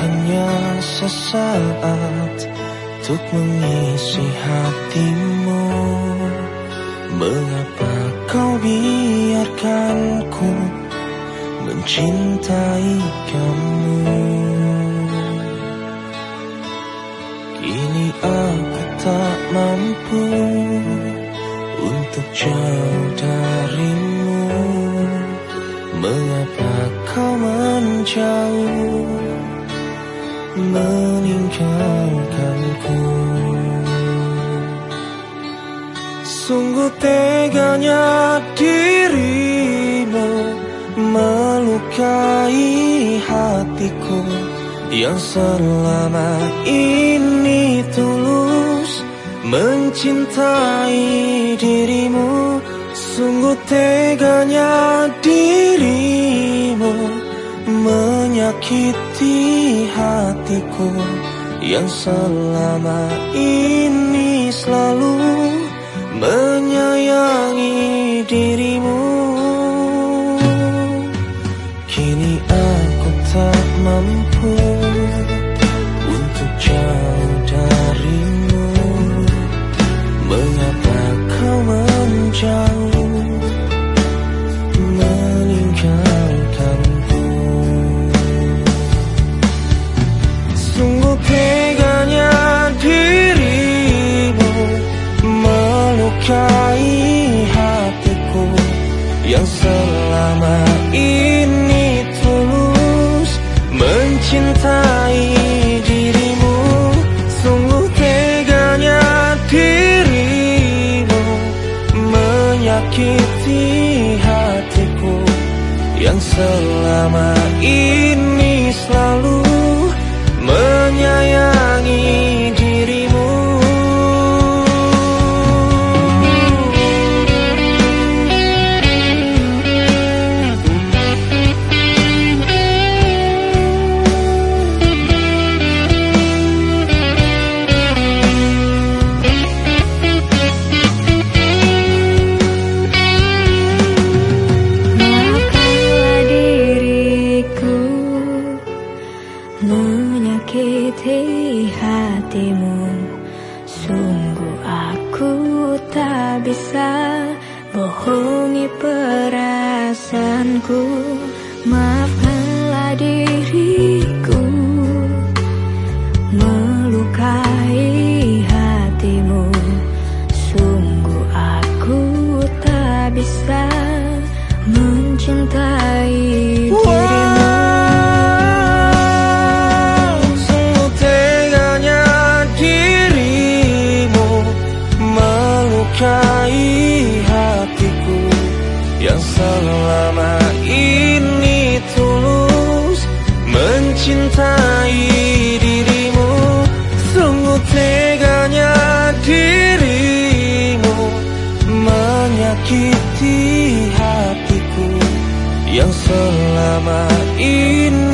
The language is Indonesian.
hanya sesaat Untuk mengisi hatimu. Mengapa kau biarkanku Mencintai kamu? Kini aku tak mampu Untuk jauh darimu. Mengapa kau menjauh meninggalkanku. Sungguh teganya dirimu melukai hatiku. Yang selama ini tulus mencintai dirimu. Sungguh teganya dirimu menyakiti hatiku yang selama ini selalu menyayangi dirimu. Kini aku tak mampu untuk jauh darimu. Mengapa mencintai dirimu. Sungguh teganya dirimu menyakiti hatiku yang selama ini selalu menyayangi bisa Bohongi perasaanku. Maafkanlah diriku Melukai hatimu. Sungguh aku tak bisa mencintai selama ini tulus mencintai dirimu. Sungguh teganya dirimu menyakiti hatiku yang selama ini